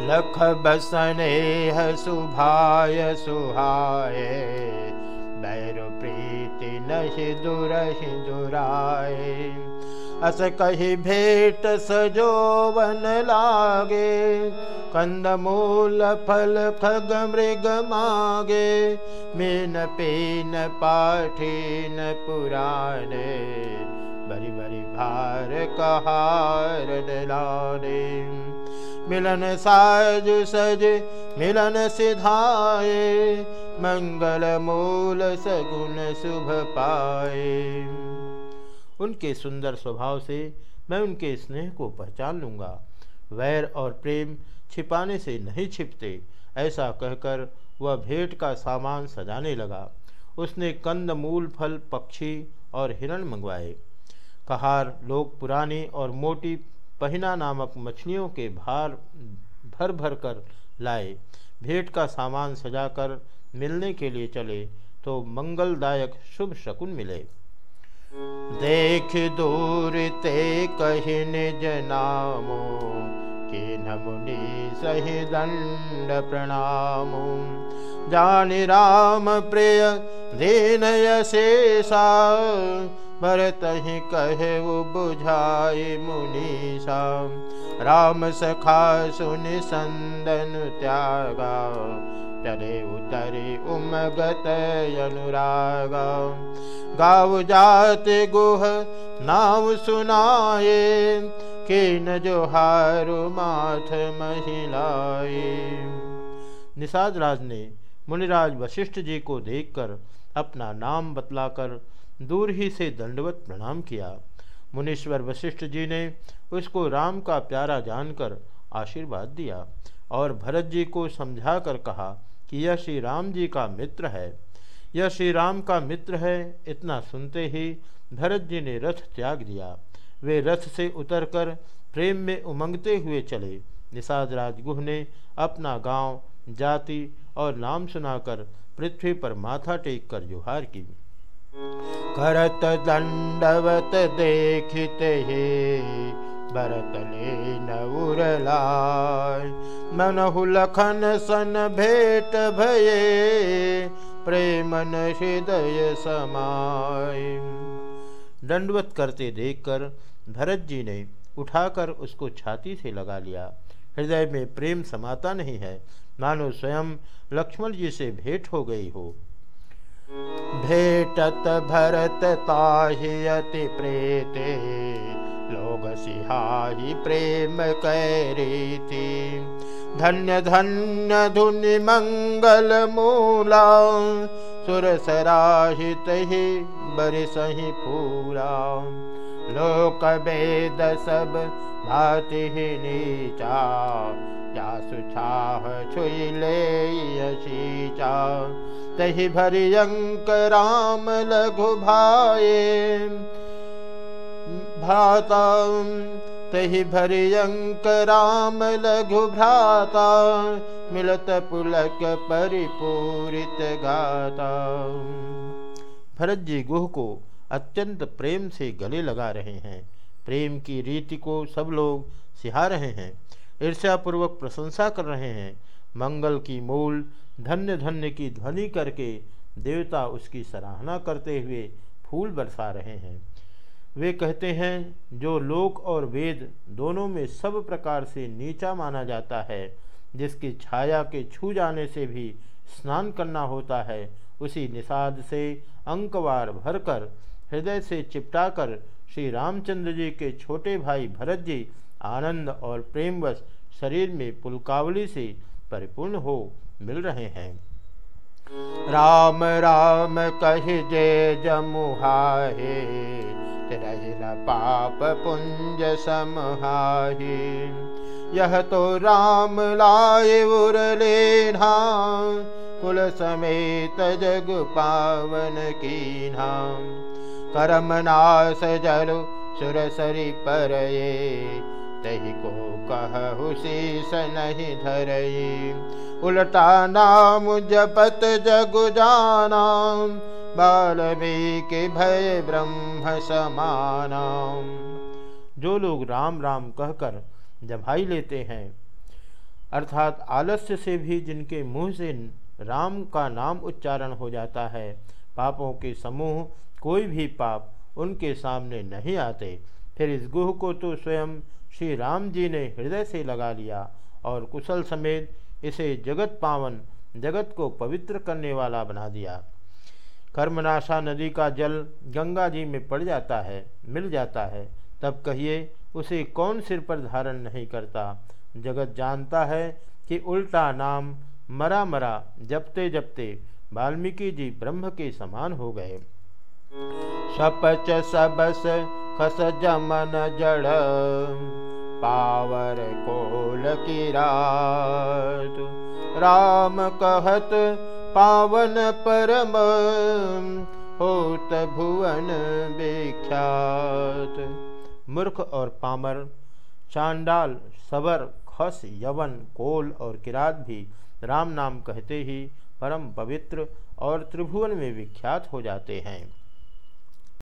लख बसने सुभाय सुहाय। बैर प्रीति नहि दुरहि दुराए अस कही भेट सजोवन लागे। कंद मूल फल खग मृग मागे। मीन पेन पाठीन पुराणे। बरी बरी भार कहार डलाने मिलन साज सज, मिलन सिधाए मंगल मूल सगुन शुभ पाए उनके सुंदर स्वभाव से मैं उनके स्नेह को पहचान लूँगा। वैर और प्रेम छिपाने से नहीं छिपते, ऐसा कहकर वह भेंट का सामान सजाने लगा। उसने कंद मूल फल, पक्षी और हिरण मंगवाए। कहार लोग पुरानी और मोटी पहिना नामक मछलियों के भार भर भर कर लाए। भेंट का सामान सजाकर मिलने के लिए चले तो मंगलदायक शुभ शकुन मिले। देख दूर ते कही निज नामो कि मुनि सही दंड प्रणामो। जान राम प्रिय दीन शेषा भरत ही कहे वो बुझाए मुनीषा राम सखा सुन संदन त्यागा, चले उतरे उमगत अनुरागा, गाव जात गुह नाव सुनाए, के न जो हारु माथ महिलाए। निषाद राज ने मुनिराज वशिष्ठ जी को देखकर अपना नाम बतलाकर दूर ही से दंडवत प्रणाम किया। मुनीश्वर वशिष्ठ जी ने उसको राम का प्यारा जानकर आशीर्वाद दिया और भरत जी को समझा कर कहा कि यह श्री राम जी का मित्र है। यह श्री राम का मित्र है इतना सुनते ही भरत जी ने रथ त्याग दिया। वे रथ से उतरकर प्रेम में उमंगते हुए चले। निषाद राजगुह ने अपना गाँव, जाति और नाम सुनाकर पृथ्वी पर माथा टेक कर जुहार की। करत दंडवत देखित हे भरतले नउरलाय मनहु लखन सन भेट भये, प्रेमन हृदय समाय। दंडवत करते देखकर भरत जी ने उठाकर उसको छाती से लगा लिया। हृदय में प्रेम समाता नहीं है। मानो स्वयं लक्ष्मण जी से भेंट हो गई हो। भेटत भरत ताहि प्रेते लोग सिहाही प्रेम कैरीति। धन्य धन्य धुनि मंगल मूला सुर सराहित ही बरसही पूरा। लोक वेद सब भाति ही नीचा जा यशीचा तही भरियंक राम लघु भाए भ्राता, तही भरियंक राम लघु भ्राता, मिलत पुलक परिपूरित गाता। भरत जी, गुह को अत्यंत प्रेम से गले लगा रहे हैं। प्रेम की रीति को सब लोग सिहा रहे हैं। ईर्ष्यापूर्वक प्रशंसा कर रहे हैं। मंगल की मूल, धन्य धन्य की ध्वनि करके देवता उसकी सराहना करते हुए फूल बरसा रहे हैं। वे कहते हैं, जो लोक और वेद दोनों में सब प्रकार से नीचा माना जाता है, जिसकी छाया के छू जाने से भी स्नान करना होता है, उसी निषाद से अंकवार भरकर, हृदय से चिपटाकर श्री रामचंद्र जी के छोटे भाई भरत जी आनंद और प्रेमवश शरीर में पुलकावली से परिपूर्ण हो, मिल रहे हैं। राम राम, कह जय जमुहाहे पाप पुंज समहाहे। यह तो राम लाए उर लेना कुल समेत जग पावन की नाम करम नाश जल सुरसरी पर तही को कहु शीस नहीं धरई। उल्टा नाम जपत जग जाना के भय ब्रह्म समाना जो लोग राम राम कहकर जमाई लेते हैं, अर्थात आलस्य से भी जिनके मुँह से राम का नाम उच्चारण हो जाता है, पापों के समूह कोई भी पाप उनके सामने नहीं आते। फिर इस गुह को तो स्वयं श्री राम जी ने हृदय से लगा लिया और कुशल समेत इसे जगत पावन, जगत को पवित्र करने वाला बना दिया। कर्मनाशा नदी का जल गंगा जी में पड़ जाता है, मिल जाता है। तब कहिए, उसे कौन सिर पर धारण नहीं करता? जगत जानता है कि उल्टा नाम मरा मरा, जपते जपते वाल्मीकि जी ब्रह्म के समान हो गए। सपच सबस खस जमन जड़ पावर कोल की रात। राम कहत, पावन परम, होत भुवन विख्यात। मूर्ख और पामर, चांडाल, सबर, खस, यवन, कोल और किरात भी राम नाम कहते ही परम पवित्र और त्रिभुवन में विख्यात हो जाते हैं।